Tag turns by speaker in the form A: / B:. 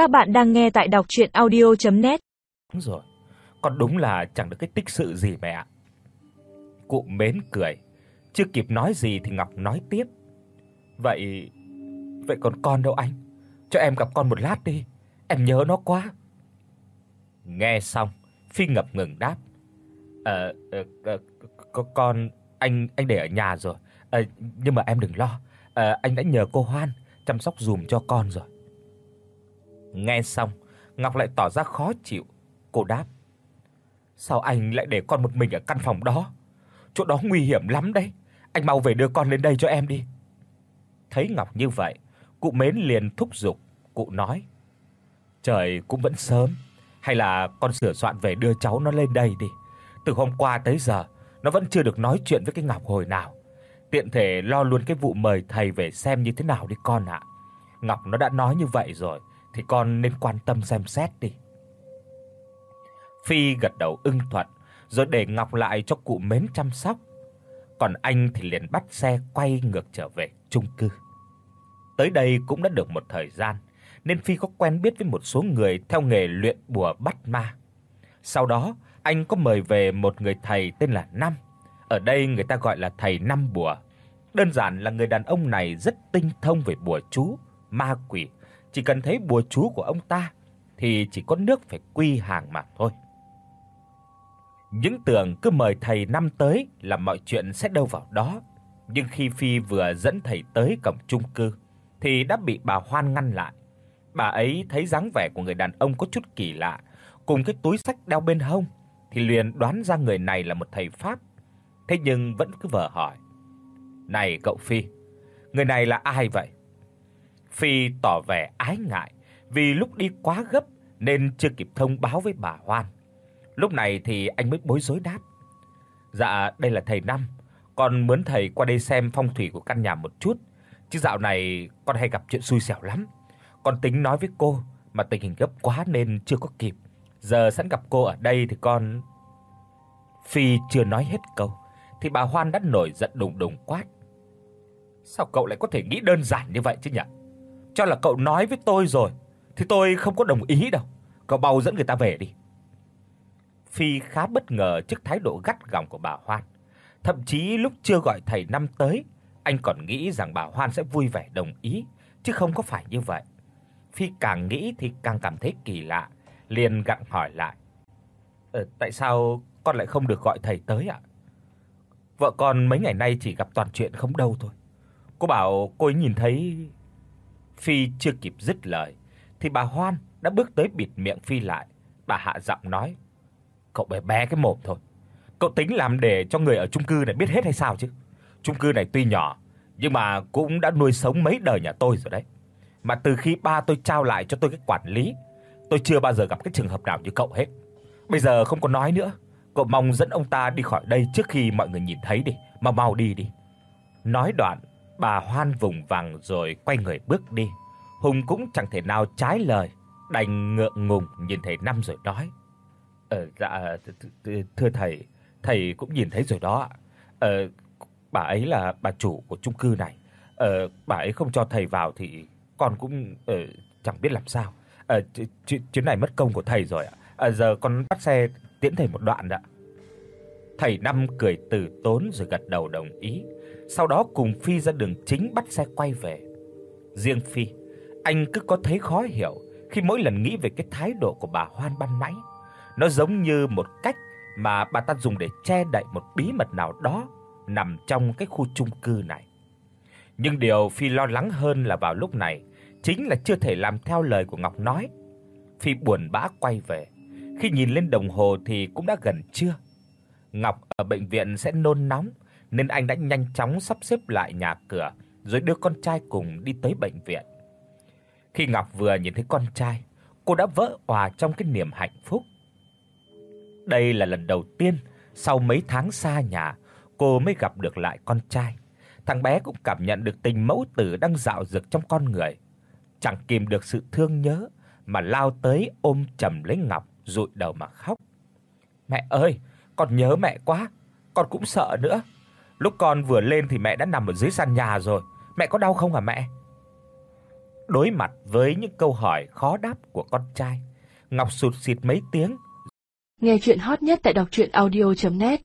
A: Các bạn đang nghe tại đọc audio net
B: Đúng rồi, con đúng là chẳng được cái tích sự gì mẹ ạ. Cụ mến cười, chưa kịp nói gì thì Ngọc nói tiếp. Vậy vậy còn con đâu anh? Cho em gặp con một lát đi, em nhớ nó quá. Nghe xong, Phi ngập ngừng đáp. Ờ, ờ, ờ có con anh anh để ở nhà rồi. Ờ nhưng mà em đừng lo, ờ anh đã nhờ cô Hoan chăm sóc dùm cho con rồi. Nghe xong, Ngọc lại tỏ ra khó chịu. Cô đáp: "Sao anh lại để con một mình ở căn phòng đó? Chỗ đó nguy hiểm lắm đấy. Anh mau về đưa con lên đây cho em đi." Thấy Ngọc như vậy, cụ Mến liền thúc giục, cụ nói: "Trời cũng vẫn sớm, hay là con sửa soạn về đưa cháu nó lên đây đi. Từ hôm qua tới giờ nó vẫn chưa được nói chuyện với cái Ngọc hồi nào. Tiện thể lo luôn cái vụ mời thầy về xem như thế nào đi con ạ." Ngọc nó đã nói như vậy rồi thì con nên quan tâm xem xét đi. Phi gật đầu ưng thuận, rồi để Ngọc lại cho cụ mến chăm sóc. Còn anh thì liền bắt xe quay ngược trở về chung cư. Tới đây cũng đã được một thời gian, nên Phi có quen biết với một số người theo nghề luyện bùa bắt ma. Sau đó, anh có mời về một người thầy tên là Năm. Ở đây người ta gọi là thầy Năm bùa. Đơn giản là người đàn ông này rất tinh thông về bùa chú, ma quỷ chỉ cần thấy bùa chú của ông ta thì chỉ có nước phải quy hàng mà thôi. Những tưởng cứ mời thầy năm tới là mọi chuyện sẽ đâu vào đó, nhưng khi Phi vừa dẫn thầy tới cổng chung cư thì đã bị bà Hoan ngăn lại. Bà ấy thấy dáng vẻ của người đàn ông có chút kỳ lạ, cùng cái túi xách đeo bên hông thì liền đoán ra người này là một thầy pháp. Thế nhưng vẫn cứ vờ hỏi: "Này cậu Phi, người này là ai vậy?" Phi tỏ vẻ ái ngại vì lúc đi quá gấp nên chưa kịp thông báo với bà Hoan. Lúc này thì anh mới bối rối đáp: "Dạ, đây là thầy Năm, con muốn thầy qua đây xem phong thủy của căn nhà một chút, chứ dạo này con hay gặp chuyện xui xẻo lắm. Con tính nói với cô mà tình hình gấp quá nên chưa có kịp. Giờ sẵn gặp cô ở đây thì con" Phi chưa nói hết câu thì bà Hoan đã nổi giận đùng đùng quát: "Sao cậu lại có thể nghĩ đơn giản như vậy chứ nhỉ?" Cho là cậu nói với tôi rồi thì tôi không có đồng ý đâu. Cậu mau dẫn người ta về đi. Phi khá bất ngờ trước thái độ gắt gỏng của bà Hoan. Thậm chí lúc chưa gọi thầy năm tới, anh còn nghĩ rằng bà Hoan sẽ vui vẻ đồng ý, chứ không có phải như vậy. Phi càng nghĩ thì càng cảm thấy kỳ lạ, liền gặng hỏi lại. "Ờ tại sao con lại không được gọi thầy tới ạ?" Vợ con mấy ngày nay chỉ gặp toàn chuyện không đâu thôi. Cô bảo cô ấy nhìn thấy Phi chưa kịp dứt lời thì bà Hoan đã bước tới bịt miệng Phi lại. Bà hạ giọng nói: "Cậu bé bé cái mồm thôi. Cậu tính làm để cho người ở chung cư này biết hết hay sao chứ? Chung cư này tuy nhỏ nhưng mà cũng đã nuôi sống mấy đời nhà tôi rồi đấy. Mà từ khi ba tôi trao lại cho tôi cái quản lý, tôi chưa bao giờ gặp cái trường hợp nào như cậu hết. Bây giờ không có nói nữa, cậu mong dẫn ông ta đi khỏi đây trước khi mọi người nhìn thấy đi, mà mau đi đi." Nói đoạn, Bà hoan vùng vằng rồi quay người bước đi. Hùng cũng chẳng thể nào trái lời, đành ngượng ngùng nhìn thầy năm rồi nói: "Ờ dạ thưa thầy, thầy cũng nhìn thấy rồi đó ạ. Ờ bà ấy là bà chủ của chung cư này. Ờ bà ấy không cho thầy vào thì con cũng ờ chẳng biết làm sao. Ờ chuyến này mất công của thầy rồi ạ. À, giờ con bắt xe tiễn thầy một đoạn ạ." Thầy năm cười từ tốn rồi gật đầu đồng ý sau đó cùng Phi ra đường chính bắt xe quay về. Riêng Phi, anh cứ có thấy khó hiểu khi mỗi lần nghĩ về cái thái độ của bà Hoan ban nãy. Nó giống như một cách mà bà ta dùng để che đậy một bí mật nào đó nằm trong cái khu chung cư này. Nhưng điều Phi lo lắng hơn là vào lúc này chính là chưa thể làm theo lời của Ngọc nói. Phi buồn bã quay về. Khi nhìn lên đồng hồ thì cũng đã gần trưa. Ngọc ở bệnh viện sẽ nôn nóng nên anh đã nhanh chóng sắp xếp lại nhà cửa rồi đưa con trai cùng đi tới bệnh viện. Khi Ngọc vừa nhìn thấy con trai, cô đã vỡ òa trong cái niềm hạnh phúc. Đây là lần đầu tiên sau mấy tháng xa nhà, cô mới gặp được lại con trai. Thằng bé cũng cảm nhận được tình mẫu tử đang dạo dực trong con người, chẳng kìm được sự thương nhớ mà lao tới ôm chầm lấy Ngọc, dụi đầu mà khóc. "Mẹ ơi, con nhớ mẹ quá, con cũng sợ nữa." Lúc con vừa lên thì mẹ đã nằm ở dưới sàn nhà rồi. Mẹ có đau không hả mẹ? đối mặt với những câu hỏi khó đáp của con trai, Ngọc sụt sịt mấy tiếng.
C: Nghe truyện hot nhất tại doctruyenaudio.net